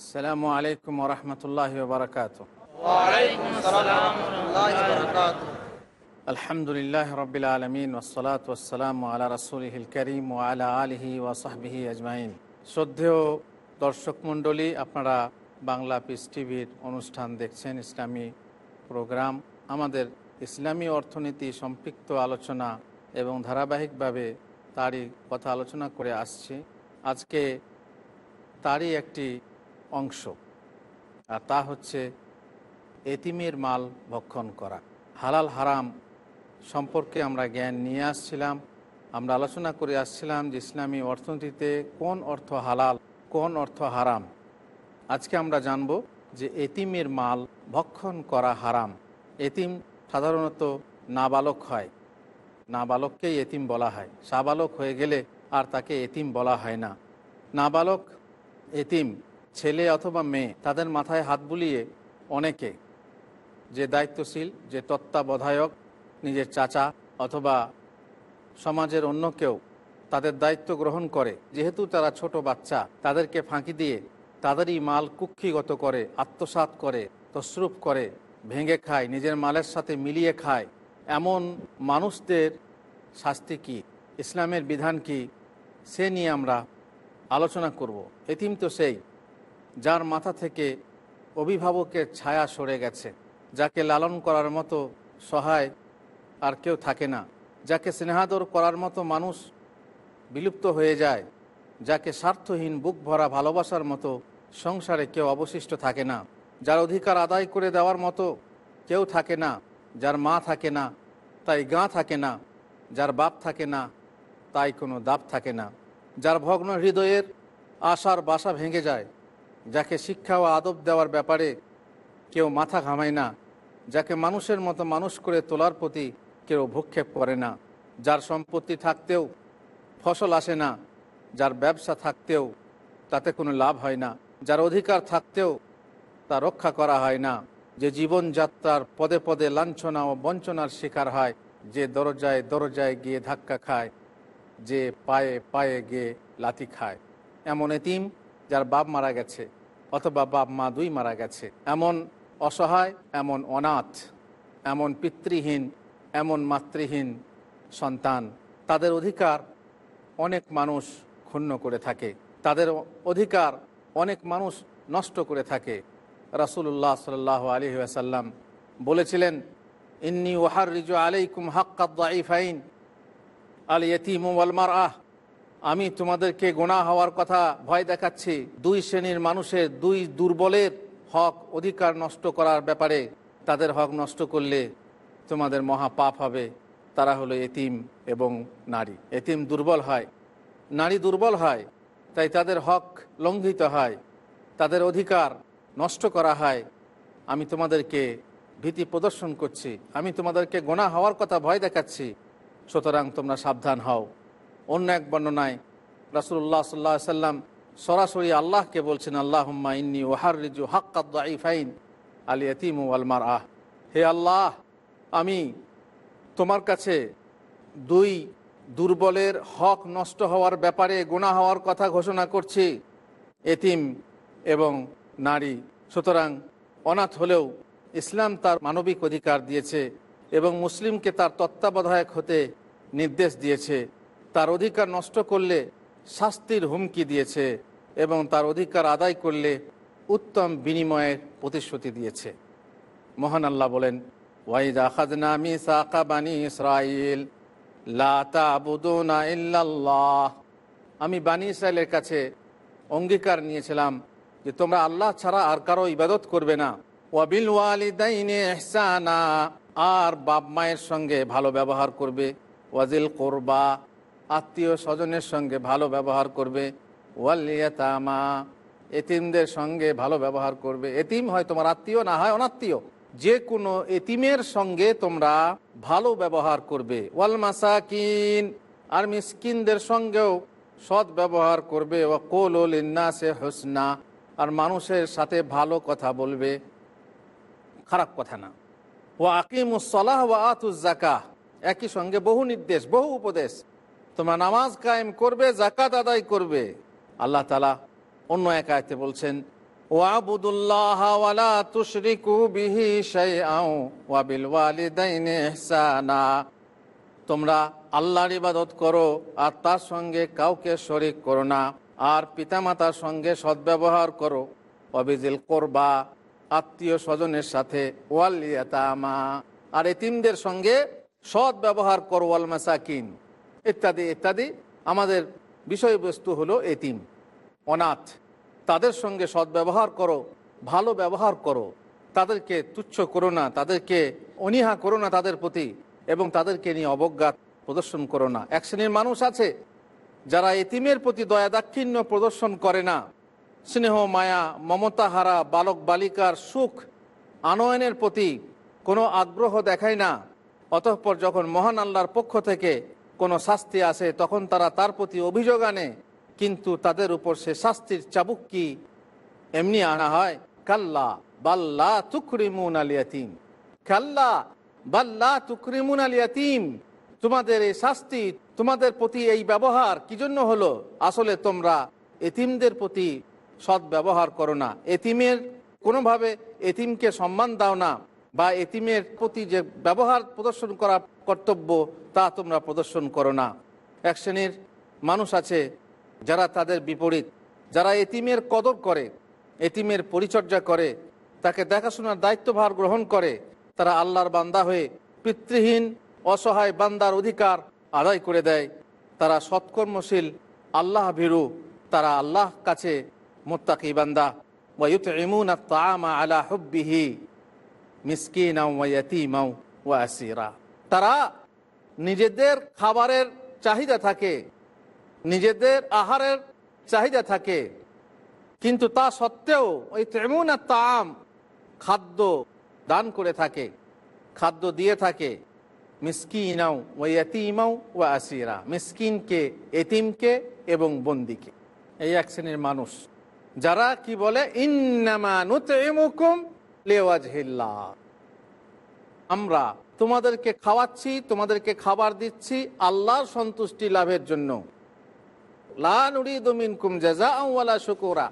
আসসালামু আলাইকুম রহমতুল্লাহ বারকাত আলহামদুলিল্লাহ রবিল আলমিন ওসলাত ওসালাম আলা রসুলহিল করিম ও আলা আলহি ওয়াসাহবিহি আজমাইন শ্রদ্ধেয় দর্শক মণ্ডলী আপনারা বাংলা পিস টিভির অনুষ্ঠান দেখছেন ইসলামী প্রোগ্রাম। আমাদের ইসলামী অর্থনীতি সম্পৃক্ত আলোচনা এবং ধারাবাহিকভাবে তারই কথা আলোচনা করে আসছি। আজকে তারই একটি অংশ, আর তা হচ্ছে এতিমের মাল ভক্ষণ করা। হালাল, হারাম সম্পর্কে আমরা জ্ঞান নিয়ে আসছিলাম। আমরা আলোচনা করে আসছিলাম যে ইসলামী অর্থনীতিতে কোন অর্থ হালাল, কোন অর্থ হারাম। আজকে আমরা জানব যে এতিমের মাল ভক্ষণ করা হারাম। এতিম সাধারণত নাবালক হয়। নাবালককেই এতিম বলা হয়। সাবালক হয়ে গেলে আর তাকে এতিম বলা হয় না। নাবালক, এতিম ছেলে অথবা মেয়ে, তাদের মাথায় হাত বুলিয়ে অনেকে, যে দায়িত্বশীল, যে তত্ত্বাবধায়ক, নিজের চাচা অথবা সমাজের অন্য কেউ, তাদের দায়িত্ব গ্রহণ করে। যেহেতু তারা ছোট বাচ্চা, তাদেরকে ফাঁকি দিয়ে তাদেরই মাল কুক্ষিগত করে আত্মসাত করে, তসরুপ করে, ভেঙে খায়, নিজের মালের সাথে মিলিয়ে খায়। এমন মানুষদের শাস্তি কি? ইসলামের বিধান কি? সে নিয়ে আমরা আলোচনা করব। এতিম তো সেই। যার মাথা থেকে অভিভাবকের ছায়া সরে গেছে, যাকে লালন করার মতো সহায় আর কেউ থাকে না, যাকে স্নেহাদর করার মতো মানুষ বিলুপ্ত হয়ে যায়, যাকে স্বার্থহীন বুক ভরা ভালোবাসার মতো সংসারে কেউ অবশিষ্ট থাকে না, যার অধিকার আদায় করে দেওয়ার মতো কেউ থাকে না, যার মা থাকে না, তাই গা থাকে না, যার বাপ থাকে না, তাই কোনো দাপ থাকে না, যার ভগ্ন হৃদয়ের আশার বাসা ভেঙে যায় যাকে শিক্ষা ও আদব দেওয়ার ব্যাপারে কেউ মাথা ঘামায় না, যাকে মানুষের মতো মানুষ করে তোলার প্রতি কেউ ভূক্ষেপ করে না, যার সম্পত্তি থাকতেও ফসল আসে না, যার ব্যবসা থাকতেও তাতে কোনো লাভ হয় না, যার অধিকার থাকতেও তা রক্ষা করা হয় না, যে জীবনযাত্রার পদে পদে লাঞ্ছনা ও বঞ্চনার শিকার হয়, যে দরজায় দরজায় গিয়ে ধাক্কা খায়, যে পায়ে পায়ে গিয়ে লাথি খায়। এমন এতিম যার বাপ মারা গেছে অথবা বাপ মা দুই মারা গেছে। এমন অসহায়, এমন অনাথ, এমন পিতৃহীন, এমন মাতৃহীন সন্তান। তাদের অধিকার অনেক মানুষ ক্ষুণ্ণ করে থাকে। তাদের অধিকার অনেক মানুষ নষ্ট করে থাকে। রাসুল্লাহ সাল্লাহ আলী আসাল্লাম বলেছিলেন, ইন্নি ওহার রিজু আলাইকুম হাক্কাদ্দাইফাইন আল ইয়তিম আহ আমি তোমাদেরকে গোনা হওয়ার কথা ভয় দেখাচ্ছি। দুই শ্রেণির মানুষের দুই দুর্বলের হক অধিকার নষ্ট করার ব্যাপারে তাদের হক নষ্ট করলে তোমাদের মহা পাপ হবে। তারা হলো এতিম এবং নারী। এতিম দুর্বল হয়, নারী দুর্বল হয়, তাই তাদের হক লঙ্ঘিত হয়, তাদের অধিকার নষ্ট করা হয়। আমি তোমাদেরকে ভীতি প্রদর্শন করছি। আমি তোমাদেরকে গোনা হওয়ার কথা ভয় দেখাচ্ছি। সুতরাং তোমরা সাবধান হও। অন্য এক বর্ণনায় রাসুল্লাহ সাল্লাহ সাল্লাম সরাসরি আল্লাহকে বলছেন আল্লাহ ইন্নি ওহার রিজু হাক্কাদ্দাইফাইন আলী এতিম আলমার আহ হে আল্লাহ, আমি তোমার কাছে দুই দুর্বলের হক নষ্ট হওয়ার ব্যাপারে গুণা হওয়ার কথা ঘোষণা করছি, এতিম এবং নারী। সুতরাং অনাথ হলেও ইসলাম তার মানবিক অধিকার দিয়েছে এবং মুসলিমকে তার তত্ত্বাবধায়ক হতে নির্দেশ দিয়েছে। তার অধিকার নষ্ট করলে শাস্তির হুমকি দিয়েছে এবং তার অধিকার আদায় করলে উত্তম বিনিময়ের প্রতিশ্রুতি দিয়েছে। মহান আল্লাহ বলেন আমি বানি ইসরায়েলের কাছে অঙ্গীকার নিয়েছিলাম যে তোমরা আল্লাহ ছাড়া আর কারও ইবাদত করবে না। ওয়াবিল ওয়ালিদাইনে আর বাপ মায়ের সঙ্গে ভালো ব্যবহার করবে। ওয়াজিল কোরবা আত্মীয় স্বজনের সঙ্গে ভালো ব্যবহার করবে। ওয়ালিয়াতামা এতিমদের সঙ্গে ভালো ব্যবহার করবে। এতিম হয় তোমার আত্মীয়, না হয় অনাত্মীয়। যে কোনো এতিমের সঙ্গে তোমরা ভালো ব্যবহার করবে। ওয়াল মাসাকিন, আর মিসকিনদের সঙ্গেও সৎ ব্যবহার করবে। ও কোল সে হোসনা, আর মানুষের সাথে ভালো কথা বলবে। খারাপ কথা না। ও আকিমুসলাহ ও আতুজাকা একই সঙ্গে বহু নির্দেশ, বহু উপদেশ। তোমরা নামাজ কায়েম করবে জাকাত আদায় করবে। আল্লাহ তালা অন্য এক আয়তে বলছেন ওয়ালা তোমরা আল্লাহর ইবাদত করো আর তার সঙ্গে কাউকে শরিক করো না, আর পিতামাতার সঙ্গে সদ্ব্যবহার করো। অবিজিল করবা, আত্মীয় স্বজনের সাথে ওয়ালিয়াতামা আর এতিমদের সঙ্গে সৎ ব্যবহার করো, ওয়াল মাসাকিন। ইত্যাদি ইত্যাদি। আমাদের বিষয়বস্তু হলো এতিম অনাথ, তাদের সঙ্গে সদ্ব্যবহার করো, ভালো ব্যবহার করো। তাদেরকে তুচ্ছ করো না, তাদেরকে অনীহা করো না তাদের প্রতি এবং তাদেরকে নিয়ে অবজ্ঞা প্রদর্শন করো না। এক শ্রেণির মানুষ আছে যারা এতিমের প্রতি দয়া দাক্ষিণ্য প্রদর্শন করে না। স্নেহ, মায়া মমতা হারা বালক, বালিকার সুখ আনয়নের প্রতি কোনো আগ্রহ দেখায় না। অতঃপর যখন মহান আল্লাহর পক্ষ থেকে কোনো শাস্তি আসে, তখন তারা তার প্রতি অভিযোগ আনে। কিন্তু তাদের উপর সে শাস্তির চাবুক কি? এমনি আনা হয়, কাল্লা বাল্লা তুকরিমুন আলিয়াতিম কাল্লা বাল্লা তুকরিমুন আলিয়াতিম তোমাদের এই শাস্তি, তোমাদের প্রতি এই ব্যবহার কি জন্য হলো? আসলে তোমরা এতিমদের প্রতি সৎ ব্যবহার করো না। এতিমের কোনোভাবে এতিমকে সম্মান দাও না। বা এতিমের প্রতি যে ব্যবহার প্রদর্শন করা কর্তব্য, তা তোমরা প্রদর্শন করো না। এক শ্রেণির মানুষ আছে যারা তাদের বিপরীত। যারা এতিমের কদর করে, এতিমের পরিচর্যা করে, তাকে দেখাশোনার দায়িত্বভার গ্রহণ করে, তারা আল্লাহর বান্দা হয়ে পিতৃহীন, অসহায় বান্দার অধিকার আদায় করে দেয়। তারা সৎকর্মশীল আল্লাহ ভীরু তারা আল্লাহ কাছে মোত্তাকি বান্দা। ওয়ুত তামা আলা হুব্বিহি। মিসকিনাও ওয়াতিমাও ওয়াসিরা তারা নিজেদের খাবারের চাহিদা থাকে, নিজেদের আহারের চাহিদা থাকে। কিন্তু তা সত্ত্বেও ওই তেমন তাম খাদ্য দান করে থাকে, খাদ্য দিয়ে থাকে। মিসকিনাও ও এতিমাও ও আসিরা, মিসকিনকে, এতিমকে এবং বন্দিকে। এই এক শ্রেণির মানুষ, যারা কি বলে ইন্নামানুকুম আমরা তোমাদেরকে খাওয়াচ্ছি, তোমাদেরকে খাবার দিচ্ছি আল্লাহর সন্তুষ্টি লাভের জন্য। শুকুরা।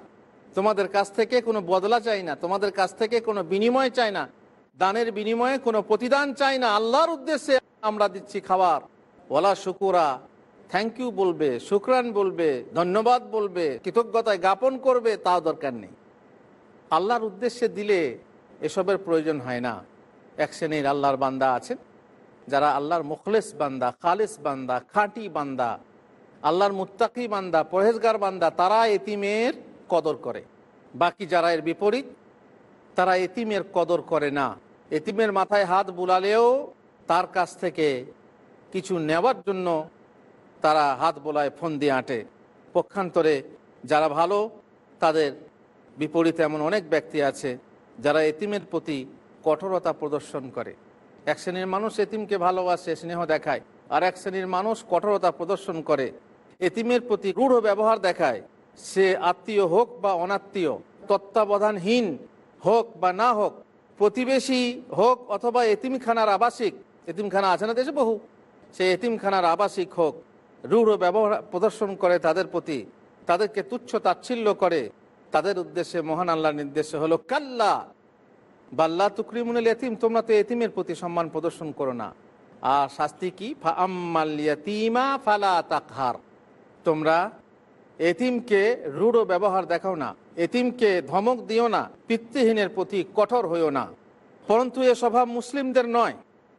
তোমাদের কাছ থেকে কোনো বদলা চাই না, তোমাদের কাছ থেকে কোনো বিনিময় চাই না, দানের বিনিময়ে কোনো প্রতিদান চাই না, আল্লাহর উদ্দেশ্যে আমরা দিচ্ছি খাবার। ওলা শুকুরা, থ্যাংক ইউ বলবে, শুক্রান বলবে, ধন্যবাদ বলবে, কৃতজ্ঞতায় জ্ঞাপন করবে তাও দরকার নেই। আল্লাহর উদ্দেশ্যে দিলে এসবের প্রয়োজন হয় না। এক শ্রেণির আল্লাহর বান্দা আছেন, যারা আল্লাহর মুখলেস বান্দা, খালেস বান্দা, খাঁটি বান্দা, আল্লাহর মুত্তাকি বান্দা পরেজগার বান্দা, তারা এতিমের কদর করে। বাকি যারা এর বিপরীত, তারা এতিমের কদর করে না। এতিমের মাথায় হাত বুলালেও তার কাছ থেকে কিছু নেওয়ার জন্য তারা হাত বোলায় ফোন দিয়ে আঁটে। পক্ষান্তরে যারা ভালো, তাদের বিপরীতে এমন অনেক ব্যক্তি আছে যারা এতিমের প্রতি কঠোরতা প্রদর্শন করে। এক শ্রেণির মানুষ এতিমকে ভালোবাসে, স্নেহ দেখায়, আর এক শ্রেণির মানুষ কঠোরতা প্রদর্শন করে। এতিমের প্রতি রূঢ় ব্যবহার দেখায়, সে আত্মীয় হোক বা অনাত্মীয়, তত্ত্বাবধানহীন হোক বা না হোক, প্রতিবেশী হোক অথবা এতিমখানার আবাসিক, এতিমখানা আছে না দেশে বহু? সে এতিমখানার আবাসিক হোক, রূঢ় ব্যবহার প্রদর্শন করে তাদের প্রতি, তাদেরকে তুচ্ছ তাচ্ছিল্য করে তাদের উদ্দেশ্যে মহান আল্লাহর নির্দেশে হলো, কাল্লা বাল্লা তুকরিমুল এতিম তোমরা তো এতিমের প্রতি সম্মান প্রদর্শন করো না। আর শাস্তি কি? ফাম্মালিয়াতিমা ফালা তাকহার তোমরা এতিমকে রূঢ় ব্যবহার দেখাও না, এতিমকে ধমক দিও না, পিতৃহীনের প্রতি কঠোর হইও না। পরন্তু এ স্বভাব মুসলিমদের নয়।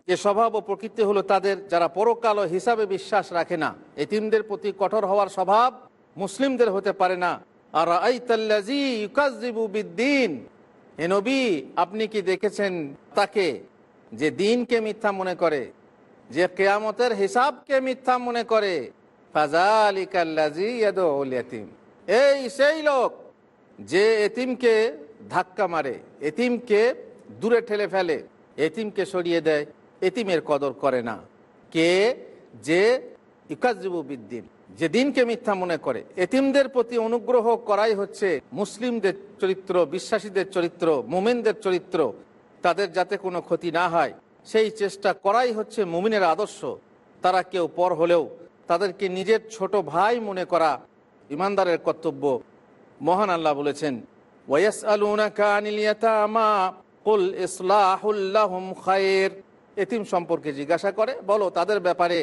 এ স্বভাব ও প্রকৃতি হলো তাদের যারা পরকাল হিসাবে বিশ্বাস রাখে না। এতিমদের প্রতি কঠোর হওয়ার স্বভাব মুসলিমদের হতে পারে না। আর বিদ্দিন। হে আপনি কি দেখেছেন তাকে যে দিনকে মিথ্যা মনে করে, যে কেয়ামতের হিসাবকে মিথ্যা মনে করে? এই সেই লোক যে এতিমকে ধাক্কা মারে, এতিমকে দূরে ঠেলে ফেলে, এতিমকে সরিয়ে দেয়, এতিমের কদর করে না। কে? যে ইকাজবু বিদ্দিন। যে দিনকে মিথ্যা মনে করে। এতিমদের প্রতি অনুগ্রহ করাই হচ্ছে মুসলিমদের চরিত্র, বিশ্বাসীদের চরিত্র, মোমেনদের চরিত্র। তাদের যাতে কোনো ক্ষতি না হয়, সেই চেষ্টা করাই হচ্ছে মুমিনের আদর্শ। তারা কেউ পর হলেও তাদেরকে নিজের ছোট ভাই মনে করা ইমানদারের কর্তব্য। মহান আল্লাহ বলেছেন আনিল ইয়াতামা, কুল ইসলাহুল লাহুম খায়র এতিম সম্পর্কে জিজ্ঞাসা করে, বলো তাদের ব্যাপারে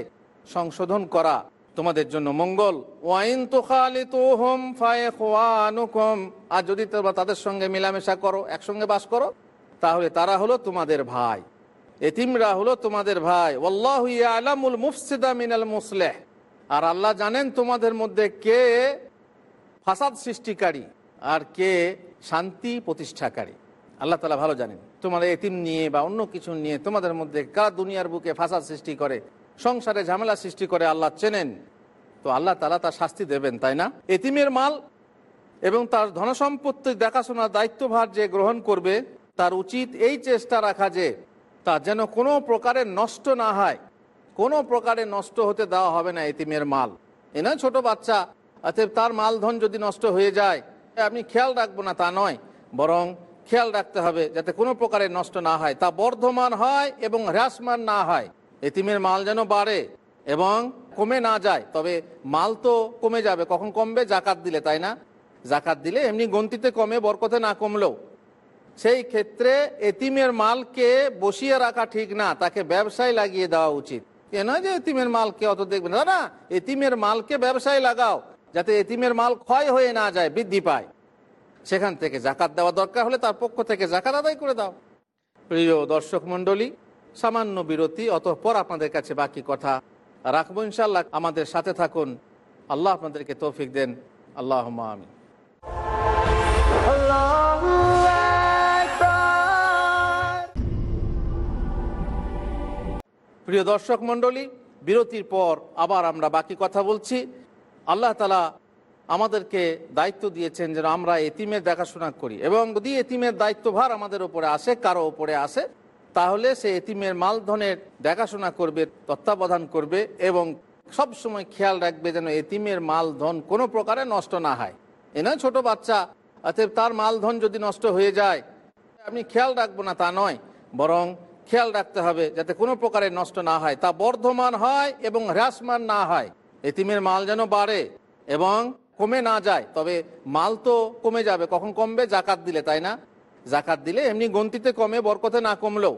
সংশোধন করা। তোমাদের জন্য মঙ্গল। ওয়াইন তুখালিতুহুম ফায়খওয়ানুকুম আর যদি তোমরা তাদের সঙ্গে মেলামেশা করো, একসঙ্গে বাস করো, তাহলে তারা হলো তোমাদের ভাই। এতিমরা হলো তোমাদের ভাই। মুফসিদা মিনাল আর আল্লাহ জানেন তোমাদের মধ্যে কে ফাসাদ সৃষ্টিকারী আর কে শান্তি প্রতিষ্ঠাকারী। আল্লাহ তালা ভালো জানেন। তোমাদের এতিম নিয়ে বা অন্য কিছু নিয়ে তোমাদের মধ্যে কারা দুনিয়ার বুকে ফাসাদ সৃষ্টি করে সংসারে ঝামেলা সৃষ্টি করে আল্লাহ চেনেন, তো আল্লাহ তালা তার শাস্তি দেবেন, তাই না? এতিমের মাল এবং তার ধনসম্পত্তি দেখাশোনার দায়িত্বভার যে গ্রহণ করবে, তার উচিত এই চেষ্টা রাখা যে তা যেন কোনো প্রকারে নষ্ট না হয়। কোনো প্রকারে নষ্ট হতে দেওয়া হবে না এতিমের মাল। এ নয় ছোটো বাচ্চা, অতএব তার মালধন যদি নষ্ট হয়ে যায়, আপনি খেয়াল রাখব না তা নয়, বরং খেয়াল রাখতে হবে যাতে কোনো প্রকারে নষ্ট না হয়। তা বর্ধমান হয় এবং হ্রাসমান না হয়। এতিমের মাল যেন বাড়ে এবং কমে না যায়। তবে মাল তো কমে যাবে, কখন কমবে? জাকাত দিলে, তাই না? জাকাত দিলে এমনি গন্তিতে কমে, বরকতে না কমলেও। সেই ক্ষেত্রে এতিমের মালকে বসিয়ে রাখা ঠিক না, তাকে ব্যবসায় লাগিয়ে দেওয়া উচিত। এ নয় যে এতিমের মালকে অত দেখবে না। না এতিমের মালকে ব্যবসায় লাগাও, যাতে এতিমের মাল ক্ষয় হয়ে না যায়, বৃদ্ধি পায়। সেখান থেকে জাকাত দেওয়া দরকার হলে তার পক্ষ থেকে জাকাত আদায় করে দাও। প্রিয় দর্শক মণ্ডলী সামান্য বিরতি, অতঃপর আপনাদের কাছে বাকি কথা রাখব ইনশাল্লাহ আমাদের সাথে থাকুন। আল্লাহ আপনাদেরকে তৌফিক দেন। আল্লাহ আমি প্রিয় দর্শক মণ্ডলী, বিরতির পর আবার আমরা বাকি কথা বলছি। আল্লাহ তালা আমাদেরকে দায়িত্ব দিয়েছেন যেন আমরা এতিমের দেখাশোনা করি এবং যদি এতিমের দায়িত্বভার আমাদের উপরে আসে, কারও উপরে আসে তাহলে সে এতিমের মালধনের দেখাশোনা করবে, তত্ত্বাবধান করবে এবং সব সময় খেয়াল রাখবে যেন এতিমের মালধন কোনো প্রকারে নষ্ট না হয়। এ নয় ছোটো বাচ্চা, অতএব তার মালধন যদি নষ্ট হয়ে যায় আমি খেয়াল রাখব না তা নয়, বরং খেয়াল রাখতে হবে যাতে কোনো প্রকারে নষ্ট না হয়, তা বর্ধমান হয় এবং হ্রাসমান না হয়। এতিমের মাল যেন বাড়ে এবং কমে না যায়, তবে মাল তো কমে যাবে, কখন কমবে? জাকাত দিলে, তাই না? জাকাত দিলে, এমনি গন্তিতে কমে, বরকতে না কমলেও।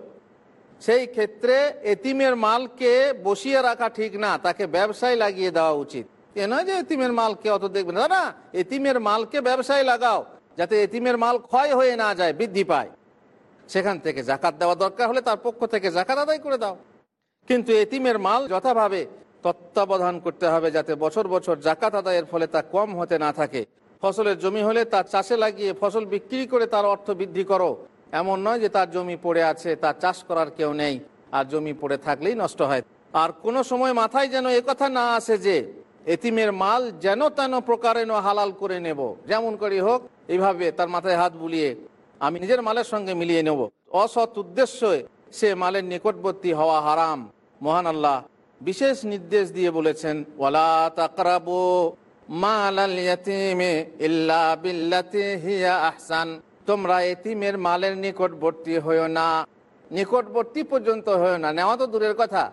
সেই ক্ষেত্রে এতিমের মালকে বসিয়ে রাখা ঠিক না, তাকে ব্যবসায় লাগিয়ে দেওয়া উচিত। এ নয় যে এতিমের মালকে অত দেখবে না। না এতিমের মালকে ব্যবসায় লাগাও, যাতে এতিমের মাল ক্ষয় হয়ে না যায়, বৃদ্ধি পায়। সেখান থেকে জাকাত দেওয়া দরকার হলে তার পক্ষ থেকে জাকাত আদায় করে দাও। কিন্তু এতিমের মাল যথাভাবে তত্ত্বাবধান করতে হবে, যাতে বছর বছর জাকাত আদায়ের ফলে তা কম হতে না থাকে। ফসলের জমি হলে তার চাষে লাগিয়ে ফসল বিক্রি করে তার অর্থ বৃদ্ধি করো। এমন নয় যে তার জমি পড়ে আছে তার চাষ করার কেউ নেই। আর জমি পড়ে থাকলেই নষ্ট হয়। আর কোনো সময় মাথায় যেন কথা না আসে যে, এতিমের মাল যেন তেন প্রকারে হালাল করে নেব। যেমন করে হোক, এইভাবে তার মাথায় হাত বুলিয়ে আমি নিজের মালের সঙ্গে মিলিয়ে নেব। অসৎ উদ্দেশ্যে সে মালের নিকটবর্তী হওয়া হারাম। মহান আল্লাহ বিশেষ নির্দেশ দিয়ে বলেছেন, ওয়ালা তাকরাবু আহসান। তোমরা এতিমের মালের নিকটবর্তী হয়েও না। নিকটবর্তী পর্যন্ত হয়েও না। নেওয়া তো দূরের কথা।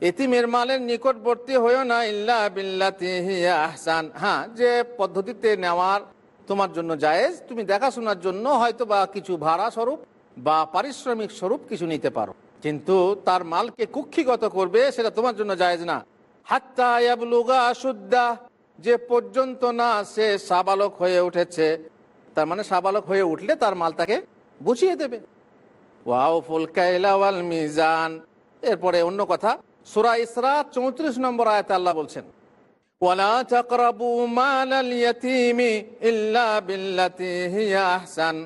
এতিমের মালের নিকটবর্তী হয়েও না ইল্লা বিল্লাতি হিয়া আহসান। হ্যাঁ যে পদ্ধতিতে নেওয়ার তোমার জন্য জায়েজ। তুমি দেখাশোনার জন্য হয়তো বা কিছু ভাড়া স্বরূপ বা পারিশ্রমিক স্বরূপ কিছু নিতে পারো। কিন্তু তার মালকে কুক্ষিগত করবে, সেটা তোমার জন্য জায়েজ না। হাত্তা ইয়াবলুগা সুদ্দা যে পর্যন্ত না সে সাবালক হয়ে উঠেছে, তার মানে সাবালক হয়ে উঠলে তার মাল তাকে বুঝিয়ে দেবে। ওয়াও ফুল কাইলাওয়াল মিজান। এরপরে অন্য কথা, সুরা ইসরা চৌত্রিশ নম্বর আয়তে আল্লাহ বলছেন মালাল ইয়াতীমি ইল্লা বিল্লাতি হিয়া আহসান।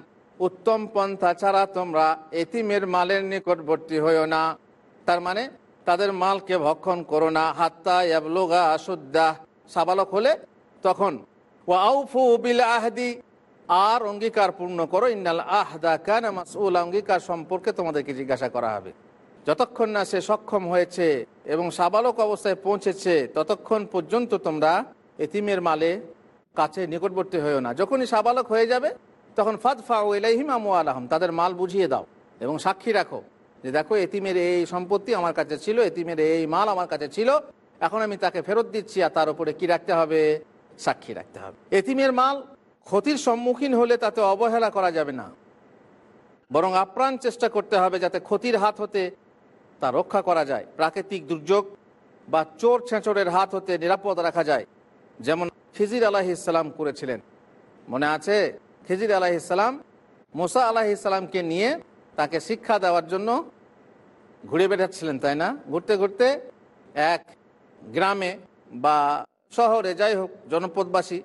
উত্তম পন্থা ছাড়া তোমরা এতিমের মালের নিকটবর্তী হইও না। তার মানে তাদের মালকে ভক্ষণ করো না, হাত্তা ইয়াবলুগা সুদ্দা সাবালক হলে তখন, ওয়াউফু বিল আহদি আর অঙ্গীকার পূর্ণ করো, ইন্নাল আহদা কান মাসউল অঙ্গীকার সম্পর্কে তোমাদেরকে জিজ্ঞাসা করা হবে। যতক্ষণ না সে সক্ষম হয়েছে এবং সাবালক অবস্থায় পৌঁছেছে, ততক্ষণ পর্যন্ত তোমরা এতিমের মালে কাছে নিকটবর্তী হয়েও না। যখনই সাবালক হয়ে যাবে, তখন ফাদফা ইলাইহিম আমু আলহম তাদের মাল বুঝিয়ে দাও এবং সাক্ষী রাখো যে, দেখো, এতিমের এই সম্পত্তি আমার কাছে ছিল, এতিমের এই মাল আমার কাছে ছিল এখন আমি তাকে ফেরত দিচ্ছি আর তার উপরে কি রাখতে হবে? সাক্ষী রাখতে হবে। এতিমের মাল ক্ষতির সম্মুখীন হলে তাতে অবহেলা করা যাবে না। বরং আপ্রাণ চেষ্টা করতে হবে যাতে ক্ষতির হাত হতে তা রক্ষা করা যায়। প্রাকৃতিক দুর্যোগ বা চোর ছেঁচড়ের হাত হতে নিরাপদ রাখা যায়। যেমন খিজির আলাহিসাল্লাম করেছিলেন। মনে আছে? খিজির আলাহিসাল্লাম মোসা আলাহিসাল্লামকে নিয়ে তাকে শিক্ষা দেওয়ার জন্য ঘুরে বেড়াচ্ছিলেন, তাই না? ঘুরতে ঘুরতে এক গ্রামে বা শহরে, যাই হোক, জনপদবাসী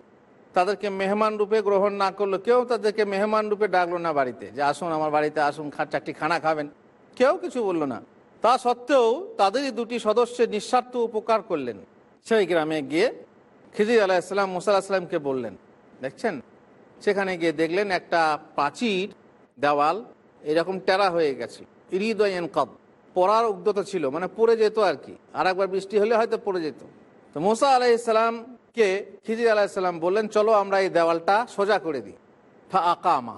তাদেরকে মেহমান রূপে গ্রহণ না করল কেউ তাদেরকে মেহমান রূপে ডাকলো না বাড়িতে যে, আসুন আমার বাড়িতে, আসুন, খা, চারটি খানা খাবেন। কেউ কিছু বলল না। তা সত্ত্বেও তাদেরই দুটি সদস্যের নিঃস্বার্থ উপকার করলেন। সেই গ্রামে গিয়ে খিজির আলাহিসাল্লাম মুসা আলাহিসাল্লামকে বললেন, দেখছেন? সেখানে গিয়ে দেখলেন একটা প্রাচীর দেওয়াল এরকম টেরা হয়ে গেছে। ইরিদয়ন কব পড়ার উদ্যত ছিল মানে পড়ে যেত আর কি। আর একবার বৃষ্টি হলে হয়তো পড়ে যেত। তো মোসা আলাইসাল্লামকে খিজির আলাইসাল্লাম বললেন, চলো আমরা এই দেওয়ালটা সোজা করে দিই। ফা আকামা,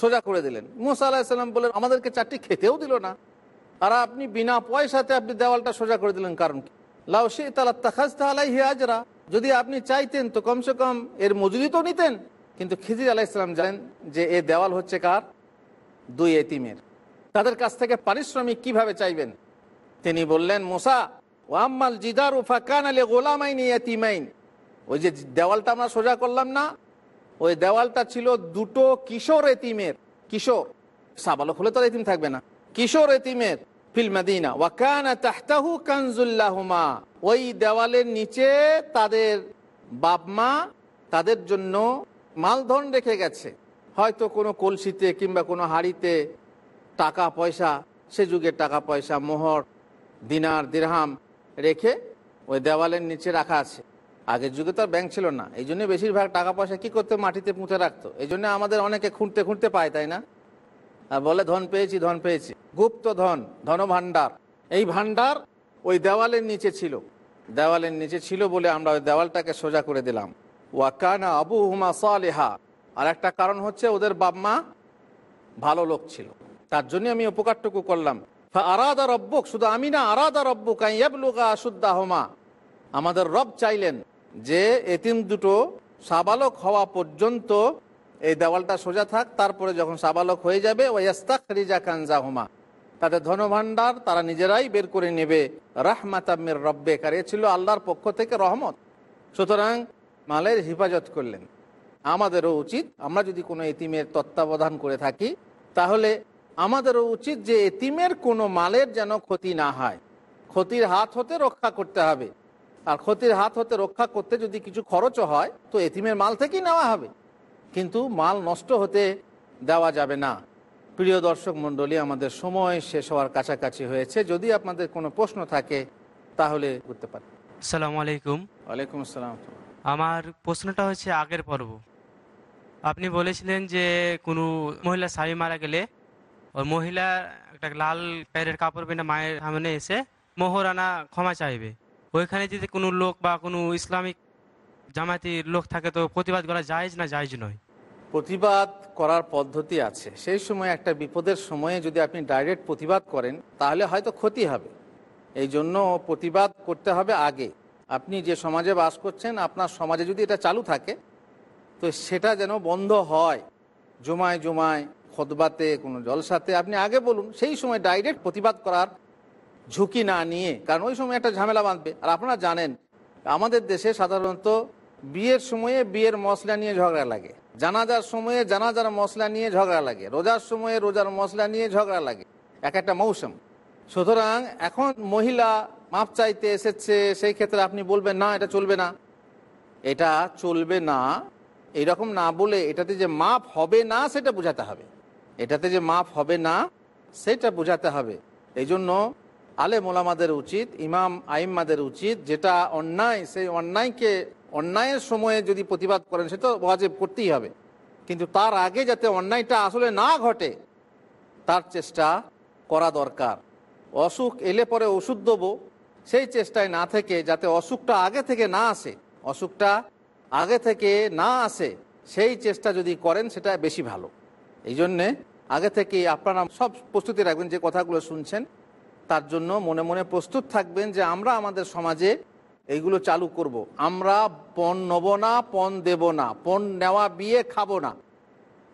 সোজা করে দিলেন। মোসা আলাহিসাল্লাম বললেন, আমাদেরকে চারটি খেতেও দিল না। আর আপনি বিনা পয়সাতে আপনি দেওয়ালটা সোজা করে দিলেন, কারণ কি? লাউ সে তালা তাখাজতা আলাইহি আজরা। যদি আপনি চাইতেন তো কমসে কম এর মজুরি তো নিতেন। কিন্তু খিজির আলাইসাল্লাম জানেন যে এ দেওয়াল হচ্ছে কার? দুই এতিমের। তাদের কাছ থেকে পারিশ্রমিক কীভাবে চাইবেন? তিনি বললেন, মোসা ওয়াম্মাল জিদার উফা কান আলে গোলামাইন এতিমাইন ওই যে দেওয়ালটা আমরা সোজা করলাম না? ওই দেওয়ালটা ছিল দুটো কিশোর এতিমের। কিশোর, সাবালক হলে তো এতিম থাকবে না। কিশোর এতিমের ওই দেওয়ালের নিচে তাদের বাপ মা তাদের জন্য মালধন রেখে গেছে। হয়তো কোনো কলসিতে কিংবা কোনো হাড়িতে টাকা পয়সা সে যুগের টাকা পয়সা মোহর, দিনার দিরহাম রেখে ওই দেওয়ালের নিচে রাখা আছে। আগের যুগে তো আর ব্যাংক ছিল না। এই জন্য বেশিরভাগ টাকা পয়সা কি করতে? মাটিতে পুঁতে রাখতো। এই জন্য আমাদের অনেকে খুঁড়তে খুঁড়তে পায়, তাই না? আর বলে, ধন পেয়েছি ধন পেয়েছি। গুপ্ত ধন ধন ভাণ্ডার এই ভাণ্ডার ওই দেওয়ালের নিচে ছিল। দেওয়ালের নিচে ছিল বলে আমরা ওই দেওয়ালটাকে সোজা করে দিলাম। ওয়াকানা আবু হুমা সালেহা। আর একটা কারণ হচ্ছে ওদের বাপমা ভালো লোক ছিল। তার জন্য আমি উপকারটুকু করলাম। আরাদা রব্বুক, শুধু আমি না, আরাদা রব্বুক আইয়াবলুগা সুদ্দাহমা আমাদের রব চাইলেন যে এতিম দুটো সাবালক হওয়া পর্যন্ত এই দেওয়ালটা সোজা থাক, তারপরে যখন সাবালক হয়ে যাবে ওয়াস্তাক রিজা কানজা হুমা তাদের ধনভাণ্ডার তারা নিজেরাই বের করে নেবে রাহমাতামের রব্বে কার এ ছিল আল্লাহর পক্ষ থেকে রহমত। সুতরাং মালের হেফাজত করলেন। আমাদেরও উচিত, আমরা যদি কোনো এতিমের তত্ত্বাবধান করে থাকি, তাহলে আমাদেরও উচিত যে এতিমের কোনো মালের যেন ক্ষতি না হয়। ক্ষতির হাত হতে রক্ষা করতে হবে। আর ক্ষতির হাত হতে রক্ষা করতে যদি কিছু খরচও হয় তো এতিমের মাল থেকেই নেওয়া হবে। কিন্তু মাল নষ্ট হতে দেওয়া যাবে না। প্রিয় দর্শক মণ্ডলী আমাদের সময় শেষ হওয়ার কাছাকাছি হয়েছে। যদি আপনাদের কোনো প্রশ্ন থাকে তাহলে করতে পারেন। আসসালামু আলাইকুম। ওয়ালাইকুম আসসালাম আমার প্রশ্নটা হচ্ছে আগের পর্ব। আপনি বলেছিলেন যে কোনো মহিলা স্বামী মারা গেলে ওই মহিলা একটা লাল প্যারের কাপড় পেনে মায়ের সামনে এসে মোহরানা ক্ষমা চাইবে। ওইখানে যদি কোনো লোক বা কোনো ইসলামিক জামাতির লোক থাকে তো প্রতিবাদ করা জায়েজ না জায়েজ নয়? প্রতিবাদ করার পদ্ধতি আছে। সেই সময় একটা বিপদের সময়ে যদি আপনি ডাইরেক্ট প্রতিবাদ করেন, তাহলে হয়তো ক্ষতি হবে। এই জন্য প্রতিবাদ করতে হবে আগে। আপনি যে সমাজে বাস করছেন, আপনার সমাজে যদি এটা চালু থাকে, তো সেটা যেন বন্ধ হয়। জমায় জমায় খতবাতে কোনো জলসাতে, আপনি আগে বলুন, সেই সময় ডাইরেক্ট প্রতিবাদ করার ঝুঁকি না নিয়ে, কারণ ওই সময় একটা ঝামেলা বাঁধবে। আর আপনারা জানেন, আমাদের দেশে সাধারণত বিয়ের সময়ে বিয়ের মশলা নিয়ে ঝগড়া লাগে। জানাজার সময়ে জানাজার মশলা নিয়ে ঝগড়া লাগে। রোজার সময়ে রোজার মশলা নিয়ে ঝগড়া লাগে। এক একটা মৌসুম। সুতরাং এখন মহিলা মাপ চাইতে এসেছে, সেই ক্ষেত্রে আপনি বলবেন, না, এটা চলবে না। এটা চলবে না। এইরকম না বলে এটাতে যে মাপ হবে না, সেটা বোঝাতে হবে। এটাতে যে মাফ হবে না, সেটা বোঝাতে হবে। এই জন্য আলে মোলামাদের উচিত, ইমাম আইম্মাদের উচিত, যেটা অন্যায়, সেই অন্যায়কে, অন্যায়ের সময়ে যদি প্রতিবাদ করেন সে তো ওয়াজেব করতেই হবে। কিন্তু তার আগে যাতে অন্যায়টা আসলে না ঘটে, তার চেষ্টা করা দরকার। অসুখ এলে পরে ওষুধ দেবো, সেই চেষ্টায় না থেকে, যাতে অসুখটা আগে থেকে না আসে, অসুখটা আগে থেকে না আসে, সেই চেষ্টা যদি করেন, সেটা বেশি ভালো। এই জন্যে আগে থেকে আপনারা সব প্রস্তুতি রাখবেন, যে কথাগুলো শুনছেন, তার জন্য মনে মনে প্রস্তুত থাকবেন যে আমরা আমাদের সমাজে এইগুলো চালু করব। আমরা পণ নেব না, পণ দেব না, পণ নেওয়া বিয়ে খাব না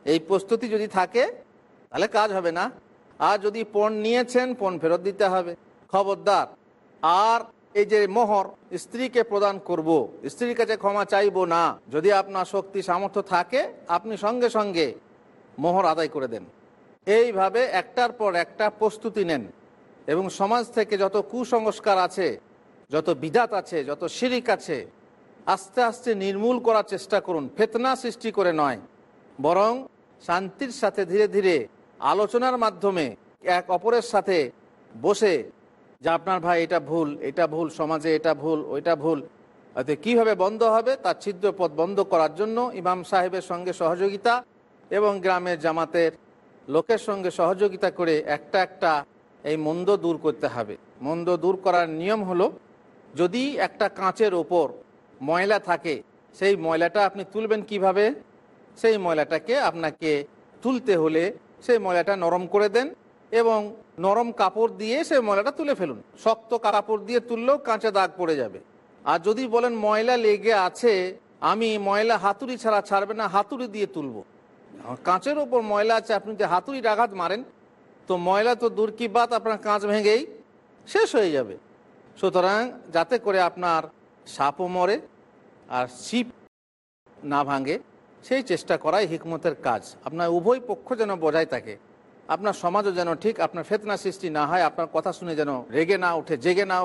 এই প্রস্তুতি যদি থাকে, তাহলে কাজ হবে না আর যদি পণ নিয়েছেন, পণ ফেরত দিতে হবে খবরদার, আর এই যে মোহর, স্ত্রীকে প্রদান করব। স্ত্রীর কাছে ক্ষমা চাইব না যদি আপনার শক্তি সামর্থ্য থাকে, আপনি সঙ্গে সঙ্গে মোহর আদায় করে দেন। এইভাবে একটার পর একটা প্রস্তুতি নেন এবং সমাজ থেকে যত কুসংস্কার আছে, যত বিধাত আছে, যত শিরিক আছে, আস্তে আস্তে নির্মূল করার চেষ্টা করুন, ফেতনা সৃষ্টি করে নয়, বরং শান্তির সাথে ধীরে ধীরে আলোচনার মাধ্যমে এক অপরের সাথে বসে, যে আপনার ভাই এটা ভুল এটা ভুল, সমাজে এটা ভুল, ওইটা ভুল, এতে কীভাবে বন্ধ হবে, তার ছিদ্র পথ বন্ধ করার জন্য ইমাম সাহেবের সঙ্গে সহযোগিতা এবং গ্রামের জামাতের লোকের সঙ্গে সহযোগিতা করে একটা একটা এই মন্দ দূর করতে হবে। মন্দ দূর করার নিয়ম হলো, যদি একটা কাঁচের ওপর ময়লা থাকে, সেই ময়লাটা আপনি তুলবেন কীভাবে? সেই ময়লাটাকে আপনাকে তুলতে হলে সেই ময়লাটা নরম করে দেন এবং নরম কাপড় দিয়ে সেই ময়লাটা তুলে ফেলুন। শক্ত কাপড় দিয়ে তুললেও কাঁচে দাগ পড়ে যাবে। আর যদি বলেন ময়লা লেগে আছে, আমি ময়লা হাতুড়ি ছাড়া ছাড়বে না, হাতুড়ি দিয়ে তুলবো। কাঁচের ওপর ময়লা আছে আপনি যে হাতুড়ির আঘাত মারেন তো ময়লা তো দূর কি বাত আপনার কাঁচ ভেঙেই শেষ হয়ে যাবে সুতরাং যাতে করে আপনার সাপও মরে আর শিপ না ভাঙে সেই চেষ্টা করাই হিকমতের কাজ আপনার উভয় পক্ষ যেন বজায় থাকে আপনার সমাজও যেন ঠিক আপনার ফেতনা সৃষ্টি না হয় আপনার কথা শুনে যেন রেগে না ওঠে জেগে না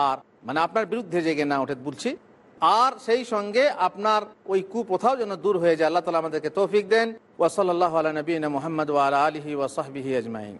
আর মানে আপনার বিরুদ্ধে জেগে না ওঠে, বলছি। আর সেই সঙ্গে আপনার ওই কুপ্রথাও যেন দূর হয়ে যায়, আল্লাহ তালা আমাদেরকে তৌফিক দেন। ওয়াসাল্লাহ আলা নবীন মোহাম্মদ ওয়ার আলহি ওয়াসবিহি আজমাইন।